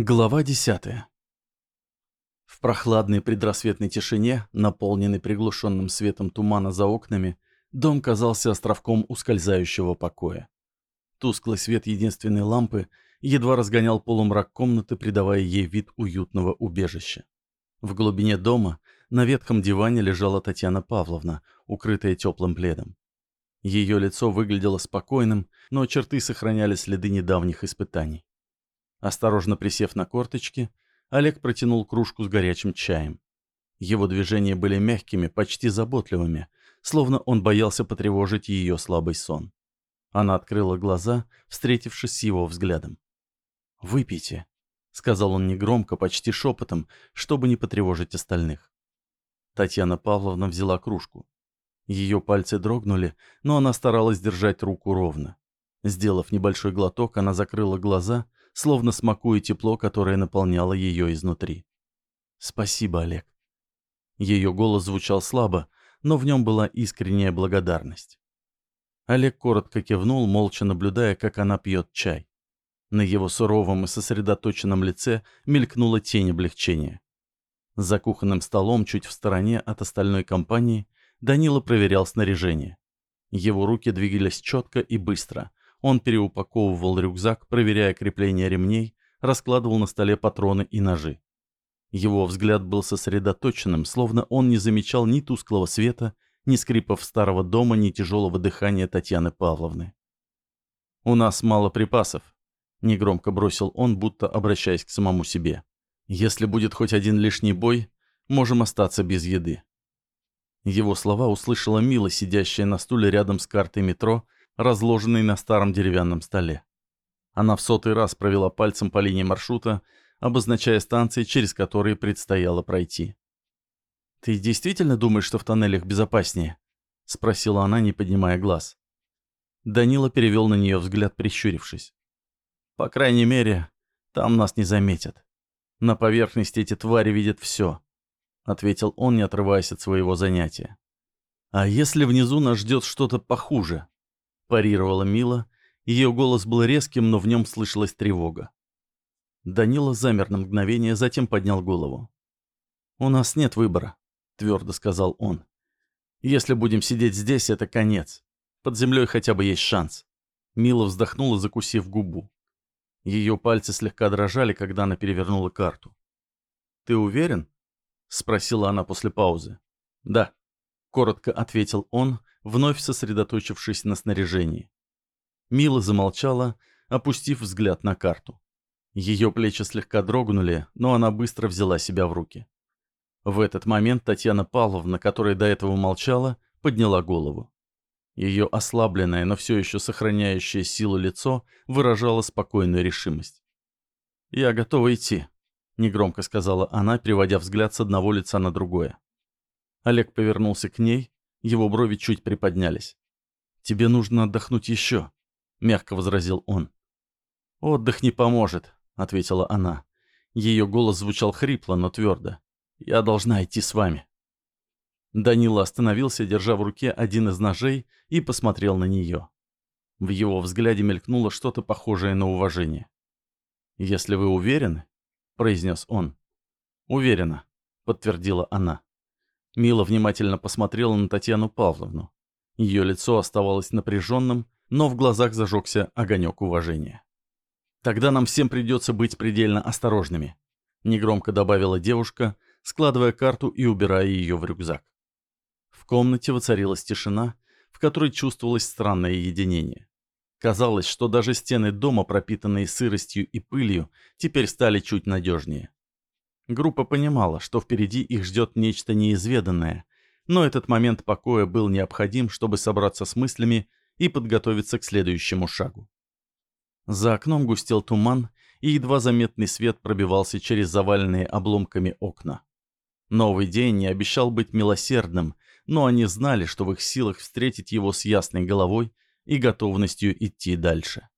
Глава 10. В прохладной предрассветной тишине, наполненной приглушенным светом тумана за окнами, дом казался островком ускользающего покоя. Тусклый свет единственной лампы едва разгонял полумрак комнаты, придавая ей вид уютного убежища. В глубине дома на ветхом диване лежала Татьяна Павловна, укрытая теплым пледом. Ее лицо выглядело спокойным, но черты сохраняли следы недавних испытаний. Осторожно присев на корточки, Олег протянул кружку с горячим чаем. Его движения были мягкими, почти заботливыми, словно он боялся потревожить ее слабый сон. Она открыла глаза, встретившись с его взглядом. «Выпейте», — сказал он негромко, почти шепотом, чтобы не потревожить остальных. Татьяна Павловна взяла кружку. Ее пальцы дрогнули, но она старалась держать руку ровно. Сделав небольшой глоток, она закрыла глаза — словно смакуя тепло, которое наполняло ее изнутри. «Спасибо, Олег». Ее голос звучал слабо, но в нем была искренняя благодарность. Олег коротко кивнул, молча наблюдая, как она пьет чай. На его суровом и сосредоточенном лице мелькнула тень облегчения. За кухонным столом, чуть в стороне от остальной компании, Данила проверял снаряжение. Его руки двигались четко и быстро, он переупаковывал рюкзак, проверяя крепление ремней, раскладывал на столе патроны и ножи. Его взгляд был сосредоточенным, словно он не замечал ни тусклого света, ни скрипов старого дома, ни тяжелого дыхания Татьяны Павловны. «У нас мало припасов», — негромко бросил он, будто обращаясь к самому себе. «Если будет хоть один лишний бой, можем остаться без еды». Его слова услышала Мила, сидящая на стуле рядом с картой метро, разложенный на старом деревянном столе. Она в сотый раз провела пальцем по линии маршрута, обозначая станции, через которые предстояло пройти. «Ты действительно думаешь, что в тоннелях безопаснее?» — спросила она, не поднимая глаз. Данила перевел на нее взгляд, прищурившись. «По крайней мере, там нас не заметят. На поверхности эти твари видят все», — ответил он, не отрываясь от своего занятия. «А если внизу нас ждет что-то похуже?» Парировала Мила. Ее голос был резким, но в нем слышалась тревога. Данила замер на мгновение, затем поднял голову. «У нас нет выбора», — твердо сказал он. «Если будем сидеть здесь, это конец. Под землей хотя бы есть шанс». Мила вздохнула, закусив губу. Ее пальцы слегка дрожали, когда она перевернула карту. «Ты уверен?» — спросила она после паузы. «Да», — коротко ответил он, вновь сосредоточившись на снаряжении. Мила замолчала, опустив взгляд на карту. Ее плечи слегка дрогнули, но она быстро взяла себя в руки. В этот момент Татьяна Павловна, которая до этого молчала, подняла голову. Ее ослабленное, но все еще сохраняющее силу лицо выражало спокойную решимость. «Я готова идти», — негромко сказала она, переводя взгляд с одного лица на другое. Олег повернулся к ней, его брови чуть приподнялись. «Тебе нужно отдохнуть еще», — мягко возразил он. «Отдых не поможет», — ответила она. Ее голос звучал хрипло, но твердо. «Я должна идти с вами». Данила остановился, держа в руке один из ножей, и посмотрел на нее. В его взгляде мелькнуло что-то похожее на уважение. «Если вы уверены», — произнес он. «Уверена», — подтвердила она. Мила внимательно посмотрела на Татьяну Павловну. Ее лицо оставалось напряженным, но в глазах зажегся огонек уважения. «Тогда нам всем придется быть предельно осторожными», — негромко добавила девушка, складывая карту и убирая ее в рюкзак. В комнате воцарилась тишина, в которой чувствовалось странное единение. Казалось, что даже стены дома, пропитанные сыростью и пылью, теперь стали чуть надежнее. Группа понимала, что впереди их ждет нечто неизведанное, но этот момент покоя был необходим, чтобы собраться с мыслями и подготовиться к следующему шагу. За окном густел туман, и едва заметный свет пробивался через заваленные обломками окна. Новый день не обещал быть милосердным, но они знали, что в их силах встретить его с ясной головой и готовностью идти дальше.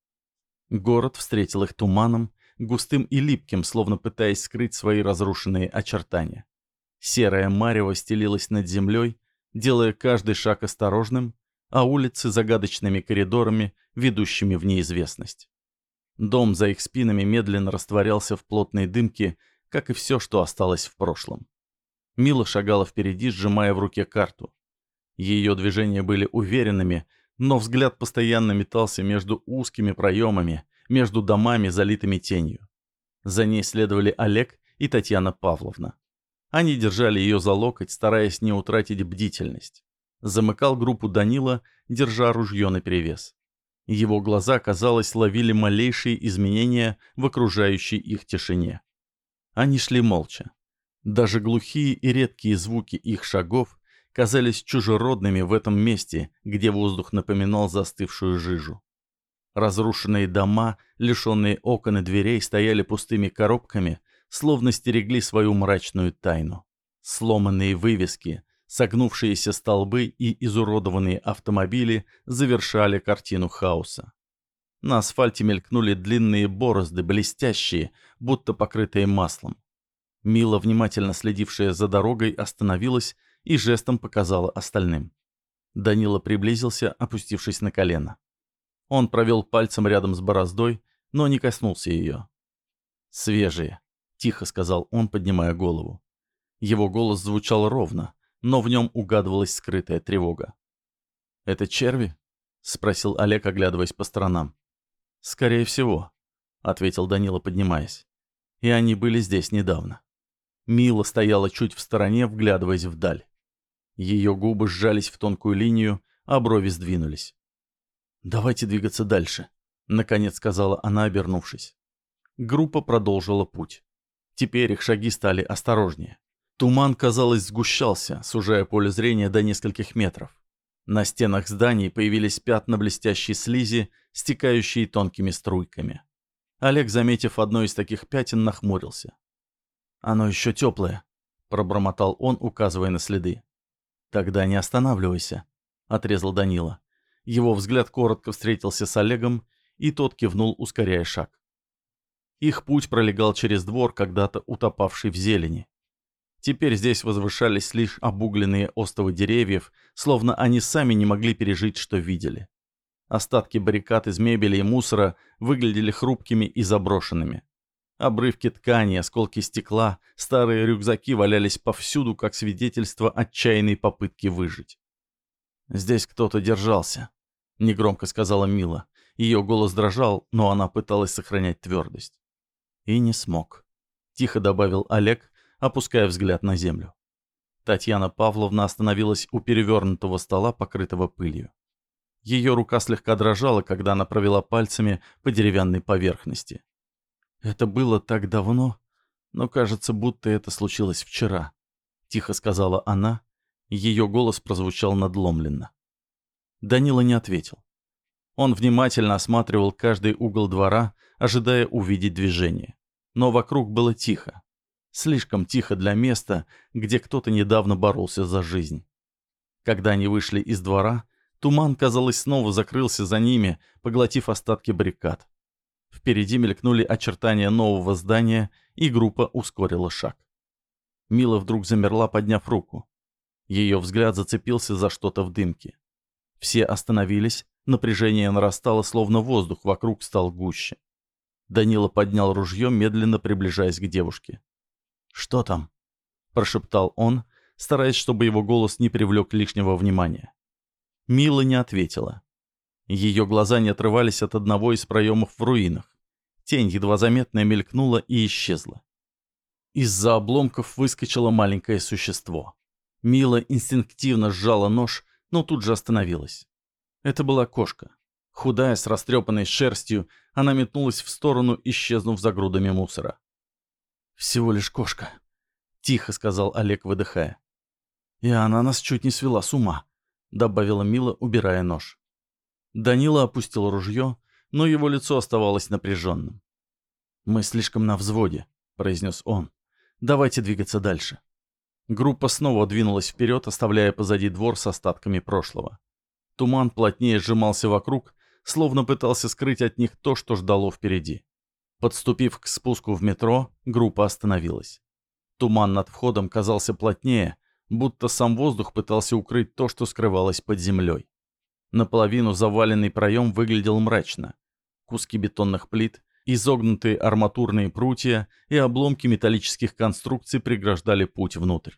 Город встретил их туманом, густым и липким, словно пытаясь скрыть свои разрушенные очертания. Серая марево стелилась над землей, делая каждый шаг осторожным, а улицы загадочными коридорами, ведущими в неизвестность. Дом за их спинами медленно растворялся в плотной дымке, как и все, что осталось в прошлом. Мила шагала впереди, сжимая в руке карту. Ее движения были уверенными, но взгляд постоянно метался между узкими проемами, между домами, залитыми тенью. За ней следовали Олег и Татьяна Павловна. Они держали ее за локоть, стараясь не утратить бдительность. Замыкал группу Данила, держа ружье наперевес. Его глаза, казалось, ловили малейшие изменения в окружающей их тишине. Они шли молча. Даже глухие и редкие звуки их шагов казались чужеродными в этом месте, где воздух напоминал застывшую жижу. Разрушенные дома, лишенные окон и дверей, стояли пустыми коробками, словно стерегли свою мрачную тайну. Сломанные вывески, согнувшиеся столбы и изуродованные автомобили завершали картину хаоса. На асфальте мелькнули длинные борозды, блестящие, будто покрытые маслом. Мила, внимательно следившая за дорогой, остановилась и жестом показала остальным. Данила приблизился, опустившись на колено. Он провел пальцем рядом с бороздой, но не коснулся ее. «Свежие», — тихо сказал он, поднимая голову. Его голос звучал ровно, но в нем угадывалась скрытая тревога. «Это черви?» — спросил Олег, оглядываясь по сторонам. «Скорее всего», — ответил Данила, поднимаясь. «И они были здесь недавно». Мила стояла чуть в стороне, вглядываясь вдаль. Ее губы сжались в тонкую линию, а брови сдвинулись. «Давайте двигаться дальше», — наконец сказала она, обернувшись. Группа продолжила путь. Теперь их шаги стали осторожнее. Туман, казалось, сгущался, сужая поле зрения до нескольких метров. На стенах зданий появились пятна блестящей слизи, стекающие тонкими струйками. Олег, заметив одно из таких пятен, нахмурился. «Оно еще теплое», — пробормотал он, указывая на следы. «Тогда не останавливайся», — отрезал Данила. Его взгляд коротко встретился с Олегом, и тот кивнул, ускоряя шаг. Их путь пролегал через двор, когда-то утопавший в зелени. Теперь здесь возвышались лишь обугленные остовы деревьев, словно они сами не могли пережить, что видели. Остатки баррикад из мебели и мусора выглядели хрупкими и заброшенными. Обрывки ткани, осколки стекла, старые рюкзаки валялись повсюду, как свидетельство отчаянной попытки выжить. «Здесь кто-то держался», — негромко сказала Мила. Ее голос дрожал, но она пыталась сохранять твердость. «И не смог», — тихо добавил Олег, опуская взгляд на землю. Татьяна Павловна остановилась у перевернутого стола, покрытого пылью. Ее рука слегка дрожала, когда она провела пальцами по деревянной поверхности. «Это было так давно, но кажется, будто это случилось вчера», — тихо сказала она. Ее голос прозвучал надломленно. Данила не ответил. Он внимательно осматривал каждый угол двора, ожидая увидеть движение. Но вокруг было тихо. Слишком тихо для места, где кто-то недавно боролся за жизнь. Когда они вышли из двора, туман, казалось, снова закрылся за ними, поглотив остатки баррикад. Впереди мелькнули очертания нового здания, и группа ускорила шаг. Мила вдруг замерла, подняв руку. Ее взгляд зацепился за что-то в дымке. Все остановились, напряжение нарастало, словно воздух вокруг стал гуще. Данила поднял ружье, медленно приближаясь к девушке. «Что там?» – прошептал он, стараясь, чтобы его голос не привлек лишнего внимания. Мила не ответила. Ее глаза не отрывались от одного из проемов в руинах. Тень едва заметная мелькнула и исчезла. Из-за обломков выскочило маленькое существо. Мила инстинктивно сжала нож, но тут же остановилась. Это была кошка. Худая, с растрепанной шерстью, она метнулась в сторону, исчезнув за грудами мусора. «Всего лишь кошка», — тихо сказал Олег, выдыхая. «И она нас чуть не свела с ума», — добавила Мила, убирая нож. Данила опустил ружье, но его лицо оставалось напряженным. «Мы слишком на взводе», — произнес он. «Давайте двигаться дальше». Группа снова двинулась вперед, оставляя позади двор с остатками прошлого. Туман плотнее сжимался вокруг, словно пытался скрыть от них то, что ждало впереди. Подступив к спуску в метро, группа остановилась. Туман над входом казался плотнее, будто сам воздух пытался укрыть то, что скрывалось под землей. Наполовину заваленный проем выглядел мрачно. Куски бетонных плит, Изогнутые арматурные прутья и обломки металлических конструкций преграждали путь внутрь.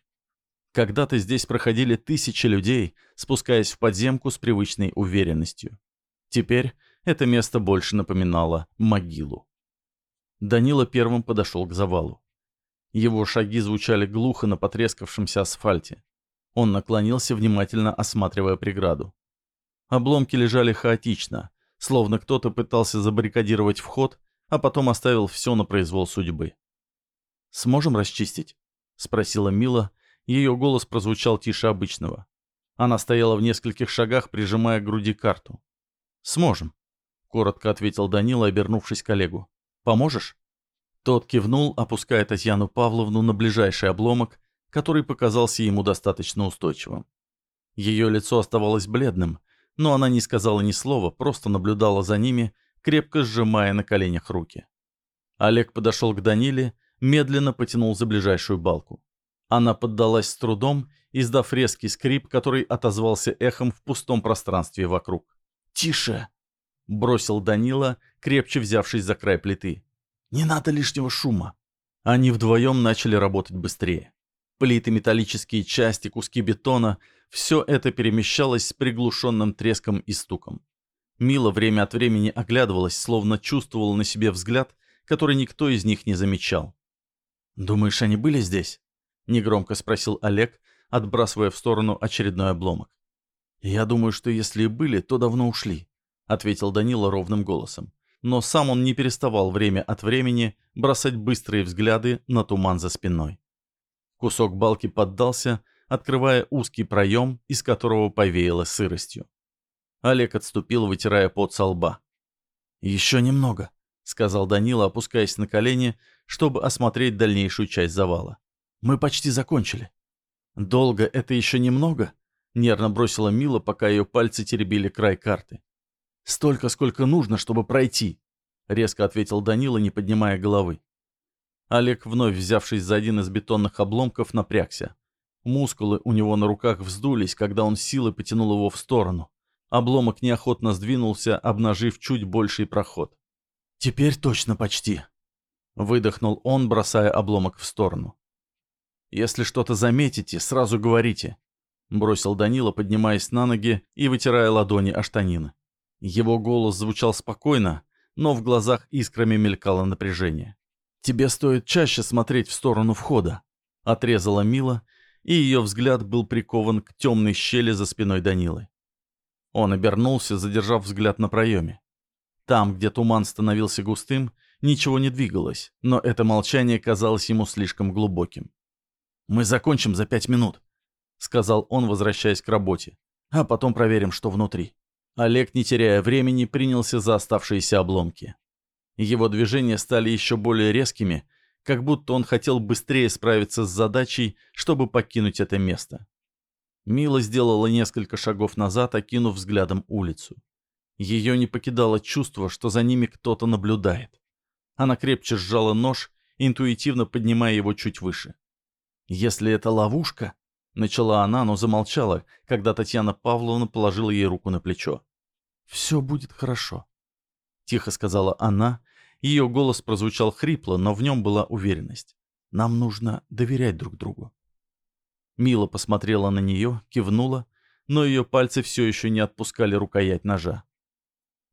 Когда-то здесь проходили тысячи людей, спускаясь в подземку с привычной уверенностью. Теперь это место больше напоминало могилу. Данила первым подошел к завалу. Его шаги звучали глухо на потрескавшемся асфальте. Он наклонился, внимательно осматривая преграду. Обломки лежали хаотично, словно кто-то пытался забаррикадировать вход, а потом оставил все на произвол судьбы. «Сможем расчистить?» — спросила Мила. Ее голос прозвучал тише обычного. Она стояла в нескольких шагах, прижимая к груди карту. «Сможем», — коротко ответил Данила, обернувшись к коллегу. «Поможешь?» Тот кивнул, опуская Татьяну Павловну на ближайший обломок, который показался ему достаточно устойчивым. Ее лицо оставалось бледным, но она не сказала ни слова, просто наблюдала за ними, крепко сжимая на коленях руки. Олег подошел к Даниле, медленно потянул за ближайшую балку. Она поддалась с трудом, издав резкий скрип, который отозвался эхом в пустом пространстве вокруг. «Тише!» — бросил Данила, крепче взявшись за край плиты. Не надо лишнего шума. Они вдвоем начали работать быстрее. Плиты, металлические части, куски бетона — все это перемещалось с приглушенным треском и стуком. Мила время от времени оглядывалась, словно чувствовала на себе взгляд, который никто из них не замечал. «Думаешь, они были здесь?» — негромко спросил Олег, отбрасывая в сторону очередной обломок. «Я думаю, что если и были, то давно ушли», — ответил Данила ровным голосом но сам он не переставал время от времени бросать быстрые взгляды на туман за спиной. Кусок балки поддался, открывая узкий проем, из которого повеяло сыростью. Олег отступил, вытирая пот со лба. «Еще немного», — сказал Данила, опускаясь на колени, чтобы осмотреть дальнейшую часть завала. «Мы почти закончили». «Долго это еще немного?» — нервно бросила Мила, пока ее пальцы теребили край карты. «Столько, сколько нужно, чтобы пройти», — резко ответил Данила, не поднимая головы. Олег, вновь взявшись за один из бетонных обломков, напрягся. Мускулы у него на руках вздулись, когда он силой потянул его в сторону. Обломок неохотно сдвинулся, обнажив чуть больший проход. «Теперь точно почти», — выдохнул он, бросая обломок в сторону. «Если что-то заметите, сразу говорите», — бросил Данила, поднимаясь на ноги и вытирая ладони о штанины. Его голос звучал спокойно, но в глазах искрами мелькало напряжение. «Тебе стоит чаще смотреть в сторону входа», — отрезала Мила, и ее взгляд был прикован к темной щели за спиной Данилы. Он обернулся, задержав взгляд на проеме. Там, где туман становился густым, ничего не двигалось, но это молчание казалось ему слишком глубоким. «Мы закончим за пять минут», — сказал он, возвращаясь к работе, «а потом проверим, что внутри». Олег, не теряя времени, принялся за оставшиеся обломки. Его движения стали еще более резкими, как будто он хотел быстрее справиться с задачей, чтобы покинуть это место. Мила сделала несколько шагов назад, окинув взглядом улицу. Ее не покидало чувство, что за ними кто-то наблюдает. Она крепче сжала нож, интуитивно поднимая его чуть выше. Если это ловушка, Начала она, но замолчала, когда Татьяна Павловна положила ей руку на плечо. «Все будет хорошо», — тихо сказала она. Ее голос прозвучал хрипло, но в нем была уверенность. «Нам нужно доверять друг другу». Мила посмотрела на нее, кивнула, но ее пальцы все еще не отпускали рукоять ножа.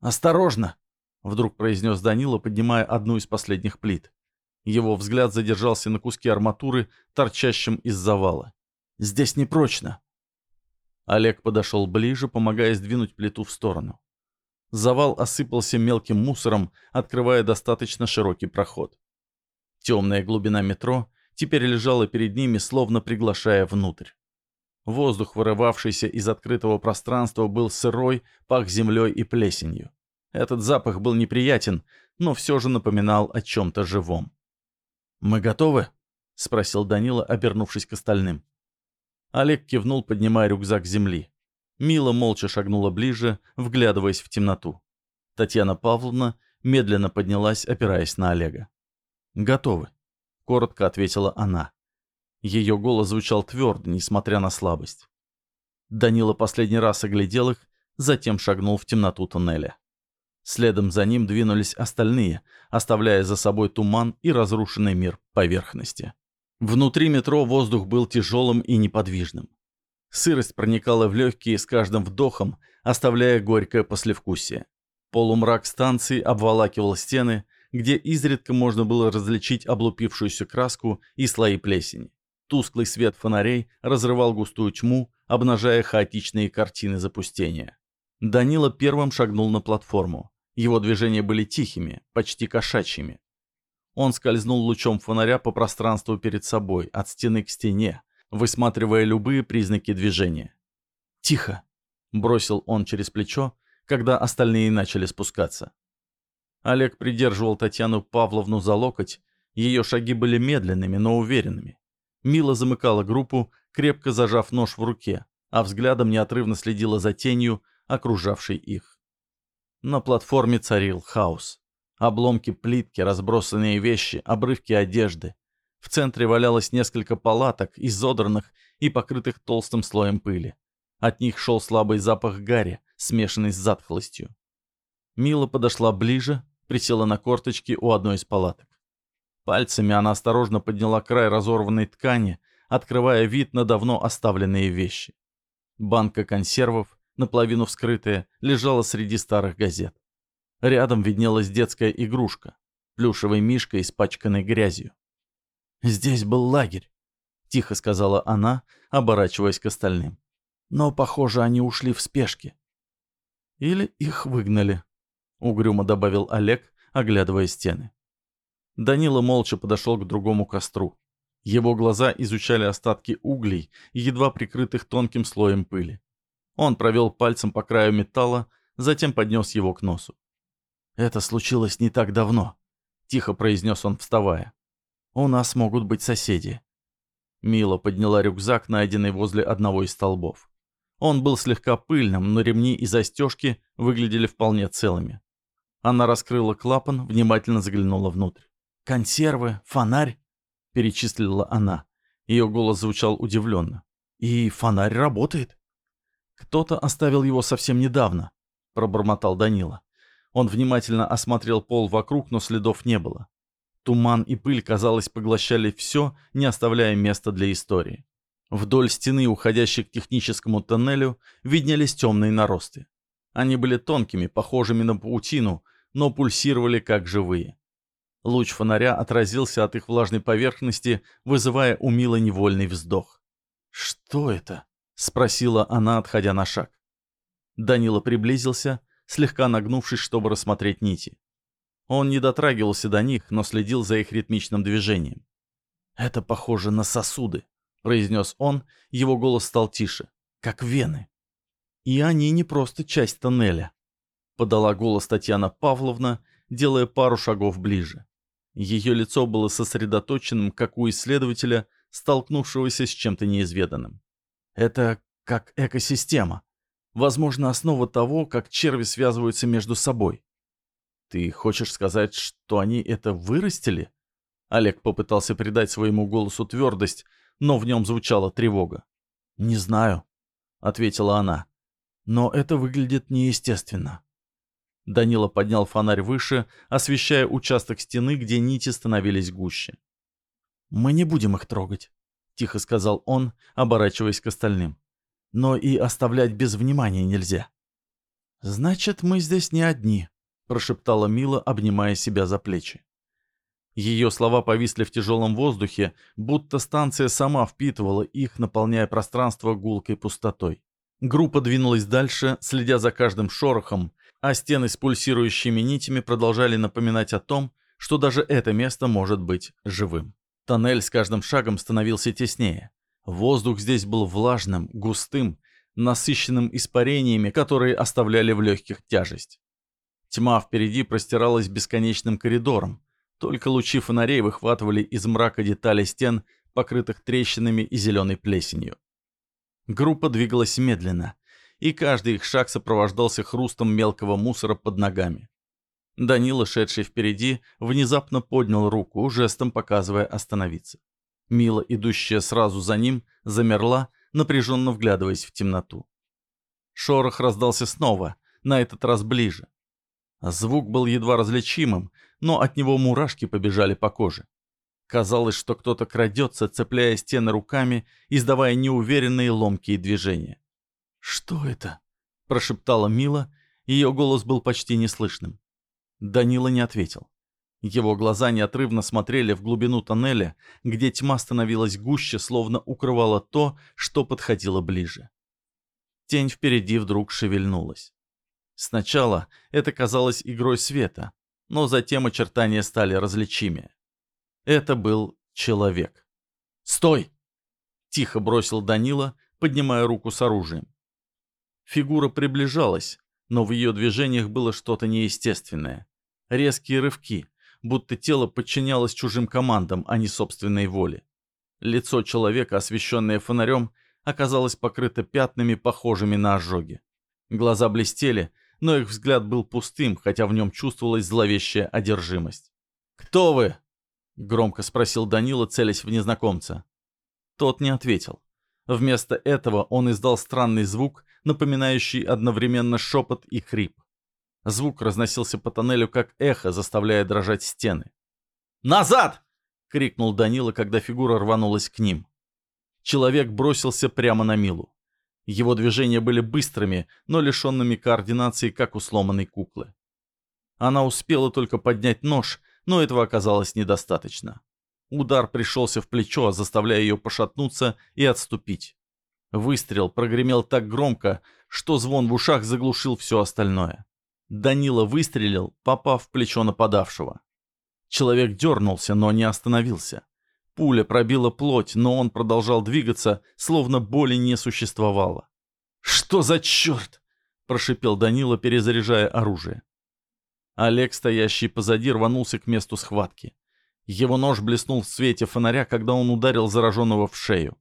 «Осторожно!» — вдруг произнес Данила, поднимая одну из последних плит. Его взгляд задержался на куске арматуры, торчащем из завала. Здесь непрочно. Олег подошел ближе, помогая сдвинуть плиту в сторону. Завал осыпался мелким мусором, открывая достаточно широкий проход. Темная глубина метро теперь лежала перед ними, словно приглашая внутрь. Воздух, вырывавшийся из открытого пространства, был сырой, пах землей и плесенью. Этот запах был неприятен, но все же напоминал о чем-то живом. «Мы готовы?» — спросил Данила, обернувшись к остальным. Олег кивнул, поднимая рюкзак с земли. Мила молча шагнула ближе, вглядываясь в темноту. Татьяна Павловна медленно поднялась, опираясь на Олега. «Готовы», — коротко ответила она. Ее голос звучал твердо, несмотря на слабость. Данила последний раз оглядел их, затем шагнул в темноту туннеля. Следом за ним двинулись остальные, оставляя за собой туман и разрушенный мир поверхности. Внутри метро воздух был тяжелым и неподвижным. Сырость проникала в легкие с каждым вдохом, оставляя горькое послевкусие. Полумрак станции обволакивал стены, где изредка можно было различить облупившуюся краску и слои плесени. Тусклый свет фонарей разрывал густую тьму, обнажая хаотичные картины запустения. Данила первым шагнул на платформу. Его движения были тихими, почти кошачьими. Он скользнул лучом фонаря по пространству перед собой, от стены к стене, высматривая любые признаки движения. «Тихо!» — бросил он через плечо, когда остальные начали спускаться. Олег придерживал Татьяну Павловну за локоть, ее шаги были медленными, но уверенными. Мила замыкала группу, крепко зажав нож в руке, а взглядом неотрывно следила за тенью, окружавшей их. На платформе царил хаос. Обломки плитки, разбросанные вещи, обрывки одежды. В центре валялось несколько палаток, изодранных и покрытых толстым слоем пыли. От них шел слабый запах гари, смешанный с затхлостью. Мила подошла ближе, присела на корточки у одной из палаток. Пальцами она осторожно подняла край разорванной ткани, открывая вид на давно оставленные вещи. Банка консервов, наполовину вскрытая, лежала среди старых газет. Рядом виднелась детская игрушка, плюшевый мишка, испачканный грязью. «Здесь был лагерь», — тихо сказала она, оборачиваясь к остальным. «Но, похоже, они ушли в спешке». «Или их выгнали», — угрюмо добавил Олег, оглядывая стены. Данила молча подошел к другому костру. Его глаза изучали остатки углей, едва прикрытых тонким слоем пыли. Он провел пальцем по краю металла, затем поднес его к носу. «Это случилось не так давно», — тихо произнес он, вставая. «У нас могут быть соседи». Мила подняла рюкзак, найденный возле одного из столбов. Он был слегка пыльным, но ремни и застежки выглядели вполне целыми. Она раскрыла клапан, внимательно заглянула внутрь. «Консервы, фонарь», — перечислила она. Ее голос звучал удивленно. «И фонарь работает». «Кто-то оставил его совсем недавно», — пробормотал Данила. Он внимательно осмотрел пол вокруг, но следов не было. Туман и пыль, казалось, поглощали все, не оставляя места для истории. Вдоль стены, уходящей к техническому тоннелю, виднелись темные наросты. Они были тонкими, похожими на паутину, но пульсировали как живые. Луч фонаря отразился от их влажной поверхности, вызывая у Милы невольный вздох. «Что это?» — спросила она, отходя на шаг. Данила приблизился, слегка нагнувшись, чтобы рассмотреть нити. Он не дотрагивался до них, но следил за их ритмичным движением. «Это похоже на сосуды», — произнес он, его голос стал тише, — «как вены». «И они не просто часть тоннеля», — подала голос Татьяна Павловна, делая пару шагов ближе. Ее лицо было сосредоточенным, как у исследователя, столкнувшегося с чем-то неизведанным. «Это как экосистема», Возможно, основа того, как черви связываются между собой. Ты хочешь сказать, что они это вырастили? Олег попытался придать своему голосу твердость, но в нем звучала тревога. «Не знаю», — ответила она. «Но это выглядит неестественно». Данила поднял фонарь выше, освещая участок стены, где нити становились гуще. «Мы не будем их трогать», — тихо сказал он, оборачиваясь к остальным но и оставлять без внимания нельзя. «Значит, мы здесь не одни», — прошептала Мила, обнимая себя за плечи. Ее слова повисли в тяжелом воздухе, будто станция сама впитывала их, наполняя пространство гулкой пустотой. Группа двинулась дальше, следя за каждым шорохом, а стены с пульсирующими нитями продолжали напоминать о том, что даже это место может быть живым. Тоннель с каждым шагом становился теснее. Воздух здесь был влажным, густым, насыщенным испарениями, которые оставляли в легких тяжесть. Тьма впереди простиралась бесконечным коридором, только лучи фонарей выхватывали из мрака детали стен, покрытых трещинами и зеленой плесенью. Группа двигалась медленно, и каждый их шаг сопровождался хрустом мелкого мусора под ногами. Данила, шедший впереди, внезапно поднял руку, жестом показывая остановиться. Мила, идущая сразу за ним, замерла, напряженно вглядываясь в темноту. Шорох раздался снова, на этот раз ближе. Звук был едва различимым, но от него мурашки побежали по коже. Казалось, что кто-то крадется, цепляя стены руками, издавая неуверенные ломкие движения. «Что это?» – прошептала Мила, ее голос был почти неслышным. Данила не ответил. Его глаза неотрывно смотрели в глубину тоннеля, где тьма становилась гуще, словно укрывала то, что подходило ближе. Тень впереди вдруг шевельнулась. Сначала это казалось игрой света, но затем очертания стали различимее. Это был человек. «Стой!» — тихо бросил Данила, поднимая руку с оружием. Фигура приближалась, но в ее движениях было что-то неестественное. Резкие рывки, будто тело подчинялось чужим командам, а не собственной воле. Лицо человека, освещенное фонарем, оказалось покрыто пятнами, похожими на ожоги. Глаза блестели, но их взгляд был пустым, хотя в нем чувствовалась зловещая одержимость. «Кто вы?» — громко спросил Данила, целясь в незнакомца. Тот не ответил. Вместо этого он издал странный звук, напоминающий одновременно шепот и хрип. Звук разносился по тоннелю как эхо, заставляя дрожать стены. «Назад!» — крикнул Данила, когда фигура рванулась к ним. Человек бросился прямо на Милу. Его движения были быстрыми, но лишенными координации, как у сломанной куклы. Она успела только поднять нож, но этого оказалось недостаточно. Удар пришелся в плечо, заставляя ее пошатнуться и отступить. Выстрел прогремел так громко, что звон в ушах заглушил все остальное. Данила выстрелил, попав в плечо нападавшего. Человек дернулся, но не остановился. Пуля пробила плоть, но он продолжал двигаться, словно боли не существовало. «Что за черт?» – прошипел Данила, перезаряжая оружие. Олег, стоящий позади, рванулся к месту схватки. Его нож блеснул в свете фонаря, когда он ударил зараженного в шею.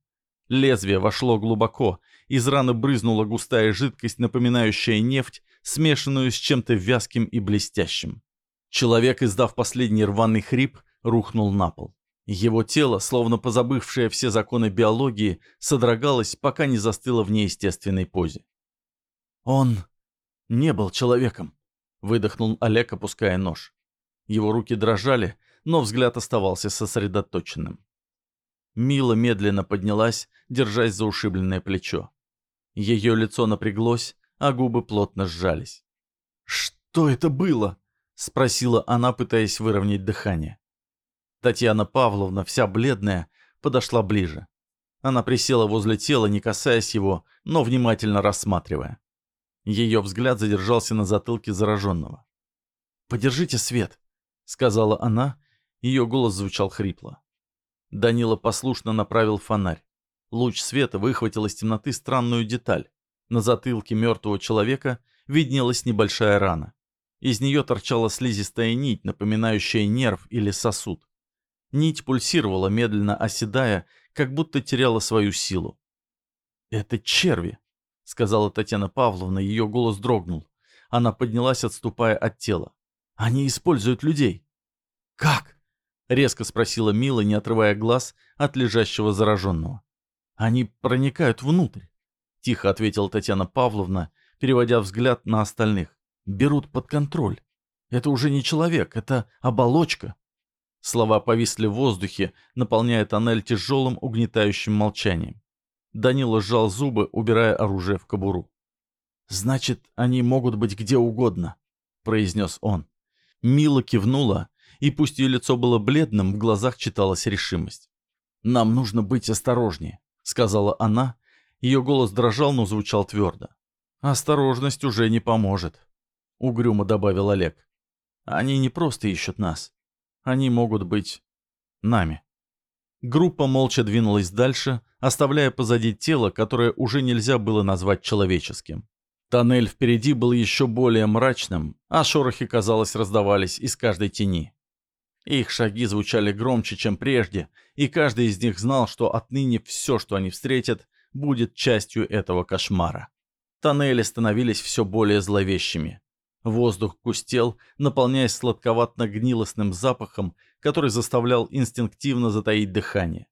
Лезвие вошло глубоко, из раны брызнула густая жидкость, напоминающая нефть, смешанную с чем-то вязким и блестящим. Человек, издав последний рваный хрип, рухнул на пол. Его тело, словно позабывшее все законы биологии, содрогалось, пока не застыло в неестественной позе. «Он не был человеком», — выдохнул Олег, опуская нож. Его руки дрожали, но взгляд оставался сосредоточенным. Мила медленно поднялась, держась за ушибленное плечо. Ее лицо напряглось, а губы плотно сжались. «Что это было?» — спросила она, пытаясь выровнять дыхание. Татьяна Павловна, вся бледная, подошла ближе. Она присела возле тела, не касаясь его, но внимательно рассматривая. Ее взгляд задержался на затылке зараженного. «Подержите свет», — сказала она, ее голос звучал хрипло. Данила послушно направил фонарь. Луч света выхватил из темноты странную деталь. На затылке мертвого человека виднелась небольшая рана. Из нее торчала слизистая нить, напоминающая нерв или сосуд. Нить пульсировала, медленно оседая, как будто теряла свою силу. «Это черви», — сказала Татьяна Павловна, ее голос дрогнул. Она поднялась, отступая от тела. «Они используют людей». «Как?» — резко спросила Мила, не отрывая глаз от лежащего зараженного. «Они проникают внутрь», — тихо ответила Татьяна Павловна, переводя взгляд на остальных. «Берут под контроль. Это уже не человек, это оболочка». Слова повисли в воздухе, наполняя тоннель тяжелым угнетающим молчанием. Данила сжал зубы, убирая оружие в кобуру. «Значит, они могут быть где угодно», — произнес он. Мила кивнула, и пусть ее лицо было бледным, в глазах читалась решимость. «Нам нужно быть осторожнее», — сказала она. Ее голос дрожал, но звучал твердо. «Осторожность уже не поможет», — угрюмо добавил Олег. «Они не просто ищут нас. Они могут быть нами. Группа молча двинулась дальше, оставляя позади тело, которое уже нельзя было назвать человеческим. Тоннель впереди был еще более мрачным, а шорохи, казалось, раздавались из каждой тени. Их шаги звучали громче, чем прежде, и каждый из них знал, что отныне все, что они встретят, будет частью этого кошмара. Тоннели становились все более зловещими. Воздух густел, наполняясь сладковатно-гнилостным запахом, который заставлял инстинктивно затаить дыхание.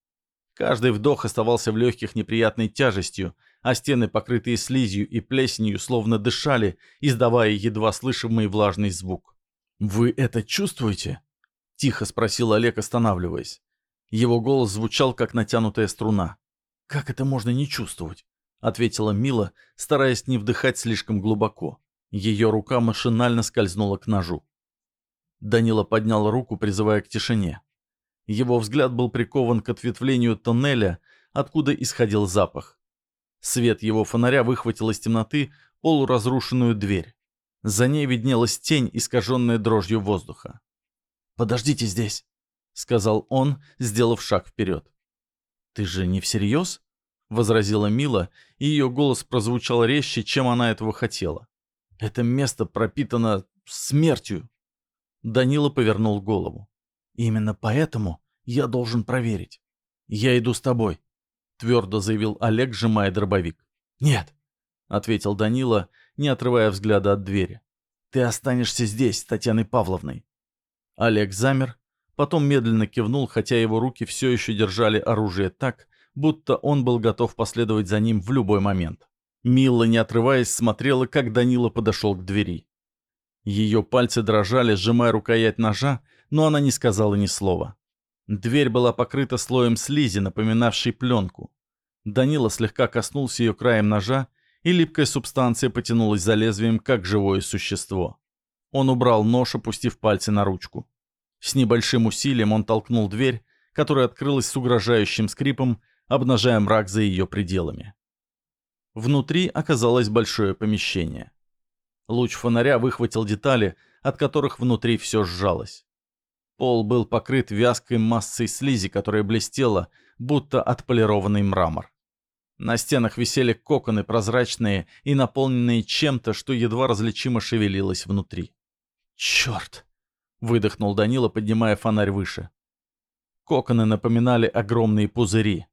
Каждый вдох оставался в легких неприятной тяжестью, а стены, покрытые слизью и плесенью, словно дышали, издавая едва слышимый влажный звук. «Вы это чувствуете?» — тихо спросил Олег, останавливаясь. Его голос звучал, как натянутая струна. «Как это можно не чувствовать?» — ответила Мила, стараясь не вдыхать слишком глубоко. Ее рука машинально скользнула к ножу. Данила поднял руку, призывая к тишине. Его взгляд был прикован к ответвлению тоннеля, откуда исходил запах. Свет его фонаря выхватил из темноты полуразрушенную дверь. За ней виднелась тень, искаженная дрожью воздуха. «Подождите здесь», — сказал он, сделав шаг вперед. «Ты же не всерьез?» — возразила Мила, и ее голос прозвучал резче, чем она этого хотела. «Это место пропитано смертью». Данила повернул голову. «Именно поэтому я должен проверить. Я иду с тобой», — твердо заявил Олег, сжимая дробовик. «Нет», — ответил Данила, не отрывая взгляда от двери. «Ты останешься здесь с Татьяной Павловной». Олег замер, потом медленно кивнул, хотя его руки все еще держали оружие так, будто он был готов последовать за ним в любой момент. Мила, не отрываясь, смотрела, как Данила подошел к двери. Ее пальцы дрожали, сжимая рукоять ножа, но она не сказала ни слова. Дверь была покрыта слоем слизи, напоминавшей пленку. Данила слегка коснулся ее краем ножа, и липкая субстанция потянулась за лезвием, как живое существо. Он убрал нож, опустив пальцы на ручку. С небольшим усилием он толкнул дверь, которая открылась с угрожающим скрипом, обнажая мрак за ее пределами. Внутри оказалось большое помещение. Луч фонаря выхватил детали, от которых внутри все сжалось. Пол был покрыт вязкой массой слизи, которая блестела, будто отполированный мрамор. На стенах висели коконы прозрачные и наполненные чем-то, что едва различимо шевелилось внутри. «Черт!» — выдохнул Данила, поднимая фонарь выше. Коконы напоминали огромные пузыри.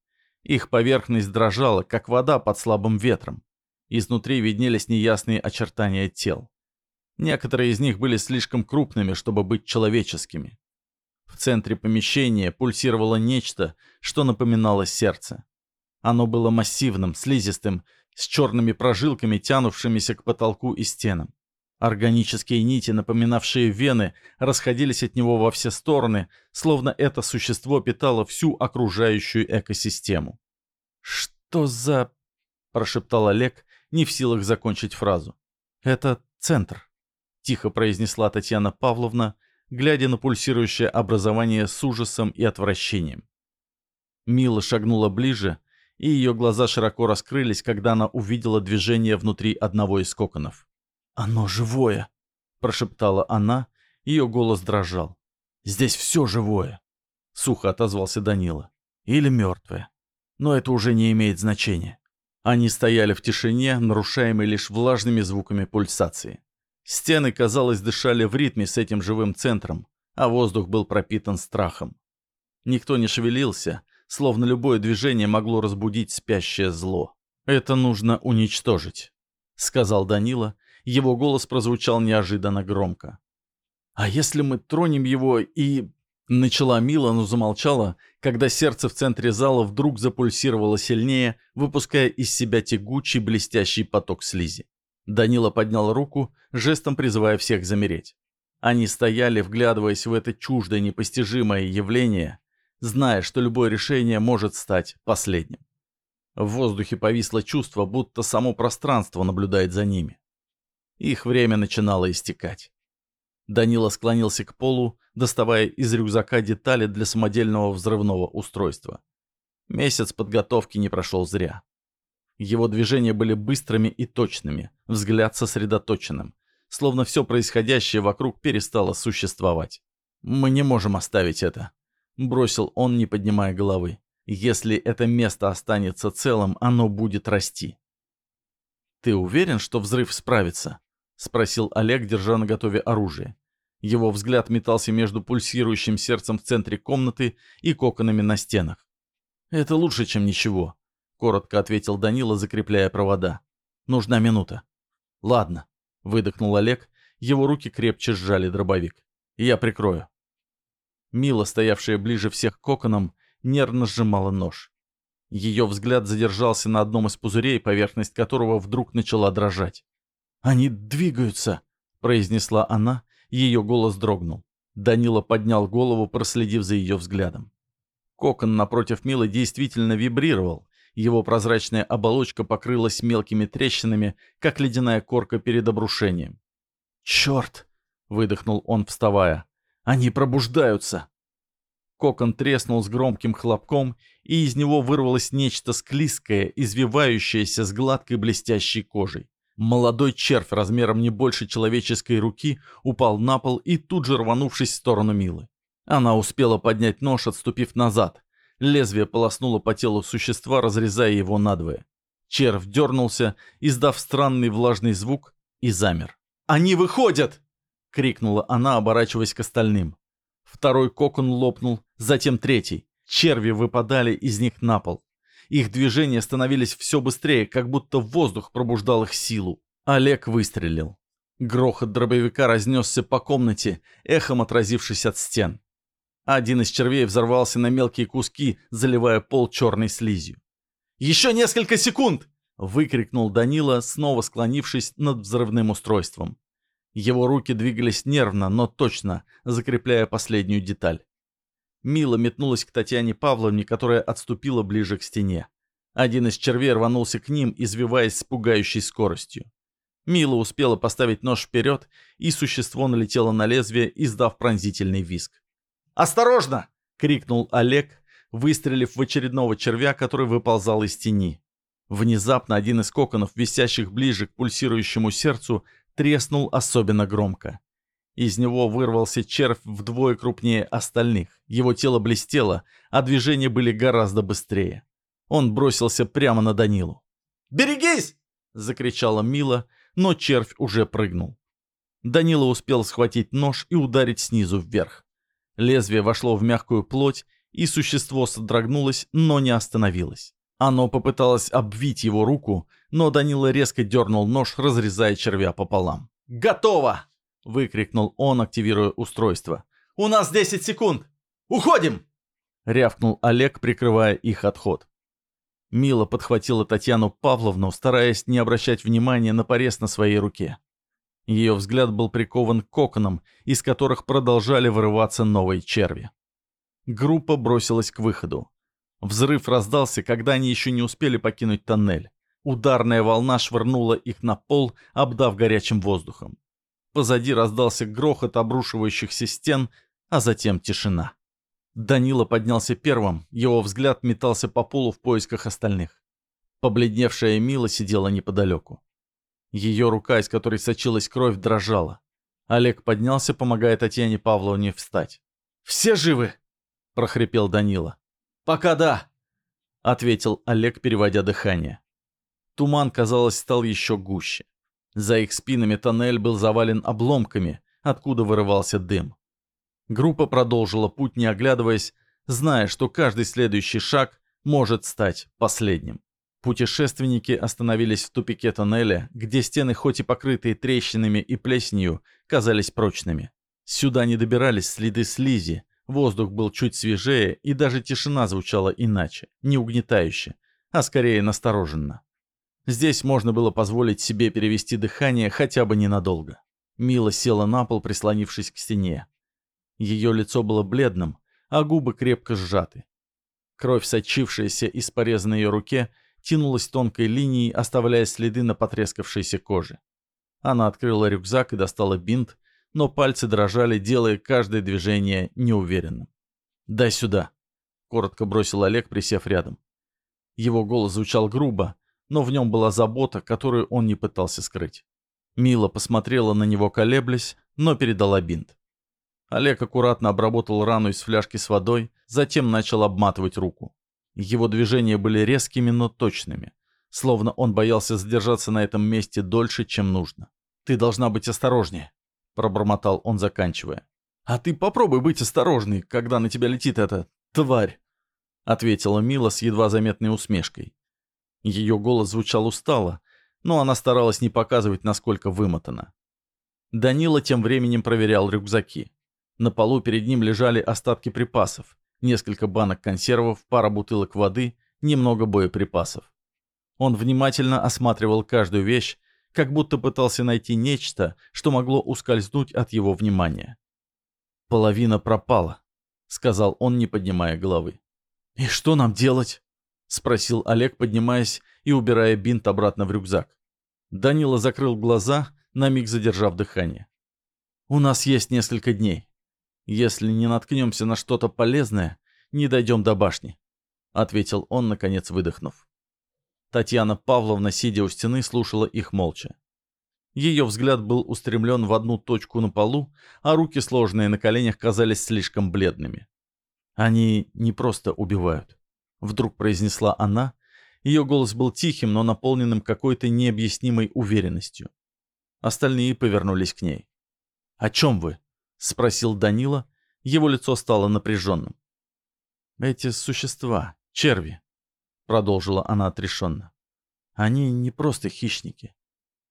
Их поверхность дрожала, как вода под слабым ветром. Изнутри виднелись неясные очертания тел. Некоторые из них были слишком крупными, чтобы быть человеческими. В центре помещения пульсировало нечто, что напоминало сердце. Оно было массивным, слизистым, с черными прожилками, тянувшимися к потолку и стенам. Органические нити, напоминавшие вены, расходились от него во все стороны, словно это существо питало всю окружающую экосистему. «Что за...» – прошептал Олег, не в силах закончить фразу. «Это центр», – тихо произнесла Татьяна Павловна, глядя на пульсирующее образование с ужасом и отвращением. Мила шагнула ближе, и ее глаза широко раскрылись, когда она увидела движение внутри одного из коконов. «Оно живое!» – прошептала она, ее голос дрожал. «Здесь все живое!» – сухо отозвался Данила. «Или мертвое. Но это уже не имеет значения». Они стояли в тишине, нарушаемой лишь влажными звуками пульсации. Стены, казалось, дышали в ритме с этим живым центром, а воздух был пропитан страхом. Никто не шевелился, словно любое движение могло разбудить спящее зло. «Это нужно уничтожить», — сказал Данила, его голос прозвучал неожиданно громко. «А если мы тронем его и...» Начала Мила, но замолчала, когда сердце в центре зала вдруг запульсировало сильнее, выпуская из себя тягучий блестящий поток слизи. Данила поднял руку, жестом призывая всех замереть. Они стояли, вглядываясь в это чуждое непостижимое явление, зная, что любое решение может стать последним. В воздухе повисло чувство, будто само пространство наблюдает за ними. Их время начинало истекать. Данила склонился к полу, доставая из рюкзака детали для самодельного взрывного устройства. Месяц подготовки не прошел зря. Его движения были быстрыми и точными, взгляд сосредоточенным, словно все происходящее вокруг перестало существовать. «Мы не можем оставить это», — бросил он, не поднимая головы. «Если это место останется целым, оно будет расти». «Ты уверен, что взрыв справится?» — спросил Олег, держа на готове оружие. Его взгляд метался между пульсирующим сердцем в центре комнаты и коконами на стенах. «Это лучше, чем ничего», — коротко ответил Данила, закрепляя провода. «Нужна минута». «Ладно», — выдохнул Олег, его руки крепче сжали дробовик. «Я прикрою». Мила, стоявшая ближе всех к коконам, нервно сжимала нож. Ее взгляд задержался на одном из пузырей, поверхность которого вдруг начала дрожать. «Они двигаются!» — произнесла она, ее голос дрогнул. Данила поднял голову, проследив за ее взглядом. Кокон напротив Милы действительно вибрировал. Его прозрачная оболочка покрылась мелкими трещинами, как ледяная корка перед обрушением. «Черт!» — выдохнул он, вставая. «Они пробуждаются!» Кокон треснул с громким хлопком, и из него вырвалось нечто склизкое, извивающееся с гладкой блестящей кожей. Молодой червь размером не больше человеческой руки упал на пол и тут же рванувшись в сторону Милы. Она успела поднять нож, отступив назад. Лезвие полоснуло по телу существа, разрезая его надвое. Червь дернулся, издав странный влажный звук, и замер. «Они выходят!» — крикнула она, оборачиваясь к остальным. Второй кокон лопнул, затем третий. Черви выпадали из них на пол. Их движения становились все быстрее, как будто воздух пробуждал их силу. Олег выстрелил. Грохот дробовика разнесся по комнате, эхом отразившись от стен. Один из червей взорвался на мелкие куски, заливая пол черной слизью. «Еще несколько секунд!» — выкрикнул Данила, снова склонившись над взрывным устройством. Его руки двигались нервно, но точно, закрепляя последнюю деталь. Мила метнулась к Татьяне Павловне, которая отступила ближе к стене. Один из червей рванулся к ним, извиваясь с пугающей скоростью. Мила успела поставить нож вперед, и существо налетело на лезвие, издав пронзительный визг. «Осторожно!» — крикнул Олег, выстрелив в очередного червя, который выползал из тени. Внезапно один из коконов, висящих ближе к пульсирующему сердцу, треснул особенно громко. Из него вырвался червь вдвое крупнее остальных. Его тело блестело, а движения были гораздо быстрее. Он бросился прямо на Данилу. «Берегись!» — закричала Мила, но червь уже прыгнул. Данила успел схватить нож и ударить снизу вверх. Лезвие вошло в мягкую плоть, и существо содрогнулось, но не остановилось. Оно попыталось обвить его руку, но Данила резко дернул нож, разрезая червя пополам. «Готово!» — выкрикнул он, активируя устройство. «У нас 10 секунд! Уходим!» — рявкнул Олег, прикрывая их отход. Мила подхватила Татьяну Павловну, стараясь не обращать внимания на порез на своей руке. Ее взгляд был прикован к коконам, из которых продолжали вырываться новые черви. Группа бросилась к выходу. Взрыв раздался, когда они еще не успели покинуть тоннель. Ударная волна швырнула их на пол, обдав горячим воздухом. Позади раздался грохот обрушивающихся стен, а затем тишина. Данила поднялся первым, его взгляд метался по полу в поисках остальных. Побледневшая Мила сидела неподалеку. Ее рука, из которой сочилась кровь, дрожала. Олег поднялся, помогая Татьяне Павловне встать. «Все живы?» – прохрипел Данила. «Пока да», — ответил Олег, переводя дыхание. Туман, казалось, стал еще гуще. За их спинами тоннель был завален обломками, откуда вырывался дым. Группа продолжила путь, не оглядываясь, зная, что каждый следующий шаг может стать последним. Путешественники остановились в тупике тоннеля, где стены, хоть и покрытые трещинами и плесенью, казались прочными. Сюда не добирались следы слизи, Воздух был чуть свежее, и даже тишина звучала иначе, не угнетающе, а скорее настороженно. Здесь можно было позволить себе перевести дыхание хотя бы ненадолго. Мила села на пол, прислонившись к стене. Ее лицо было бледным, а губы крепко сжаты. Кровь, сочившаяся из пореза на ее руке, тянулась тонкой линией, оставляя следы на потрескавшейся коже. Она открыла рюкзак и достала бинт, но пальцы дрожали, делая каждое движение неуверенным. «Дай сюда», — коротко бросил Олег, присев рядом. Его голос звучал грубо, но в нем была забота, которую он не пытался скрыть. Мила посмотрела на него колеблясь, но передала бинт. Олег аккуратно обработал рану из фляжки с водой, затем начал обматывать руку. Его движения были резкими, но точными, словно он боялся задержаться на этом месте дольше, чем нужно. «Ты должна быть осторожнее», — пробормотал он, заканчивая. «А ты попробуй быть осторожной, когда на тебя летит эта тварь», — ответила Мила с едва заметной усмешкой. Ее голос звучал устало, но она старалась не показывать, насколько вымотана. Данила тем временем проверял рюкзаки. На полу перед ним лежали остатки припасов, несколько банок консервов, пара бутылок воды, немного боеприпасов. Он внимательно осматривал каждую вещь, как будто пытался найти нечто, что могло ускользнуть от его внимания. «Половина пропала», — сказал он, не поднимая головы. «И что нам делать?» — спросил Олег, поднимаясь и убирая бинт обратно в рюкзак. Данила закрыл глаза, на миг задержав дыхание. «У нас есть несколько дней. Если не наткнемся на что-то полезное, не дойдем до башни», — ответил он, наконец выдохнув. Татьяна Павловна, сидя у стены, слушала их молча. Ее взгляд был устремлен в одну точку на полу, а руки, сложенные на коленях, казались слишком бледными. «Они не просто убивают», — вдруг произнесла она. Ее голос был тихим, но наполненным какой-то необъяснимой уверенностью. Остальные повернулись к ней. «О чем вы?» — спросил Данила. Его лицо стало напряженным. «Эти существа, черви», — продолжила она отрешенно. «Они не просто хищники.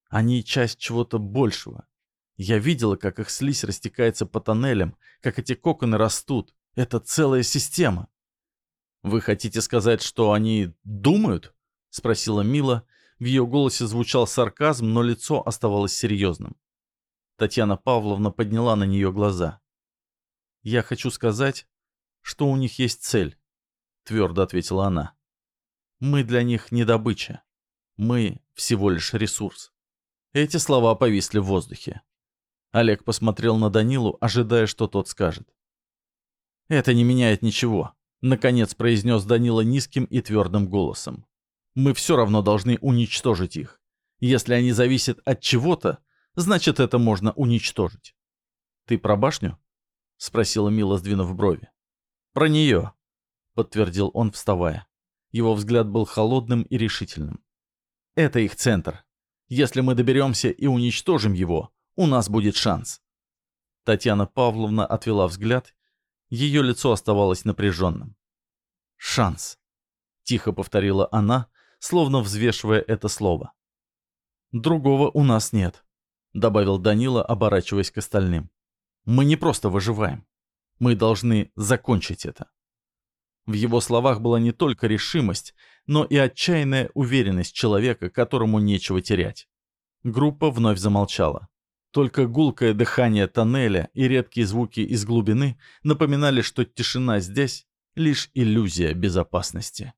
Они часть чего-то большего. Я видела, как их слизь растекается по тоннелям, как эти коконы растут. Это целая система. «Вы хотите сказать, что они думают?» — спросила Мила. В ее голосе звучал сарказм, но лицо оставалось серьезным. Татьяна Павловна подняла на нее глаза. «Я хочу сказать, что у них есть цель», — твердо ответила она. «Мы для них не добыча. Мы всего лишь ресурс». Эти слова повисли в воздухе. Олег посмотрел на Данилу, ожидая, что тот скажет. «Это не меняет ничего», — наконец произнес Данила низким и твердым голосом. «Мы все равно должны уничтожить их. Если они зависят от чего-то, значит, это можно уничтожить». «Ты про башню?» — спросила Мила, сдвинув брови. «Про нее», — подтвердил он, вставая. Его взгляд был холодным и решительным. «Это их центр. Если мы доберемся и уничтожим его, у нас будет шанс. Татьяна Павловна отвела взгляд. Ее лицо оставалось напряженным. «Шанс», — тихо повторила она, словно взвешивая это слово. «Другого у нас нет», — добавил Данила, оборачиваясь к остальным. «Мы не просто выживаем. Мы должны закончить это». В его словах была не только решимость, но и отчаянная уверенность человека, которому нечего терять. Группа вновь замолчала. Только гулкое дыхание тоннеля и редкие звуки из глубины напоминали, что тишина здесь — лишь иллюзия безопасности.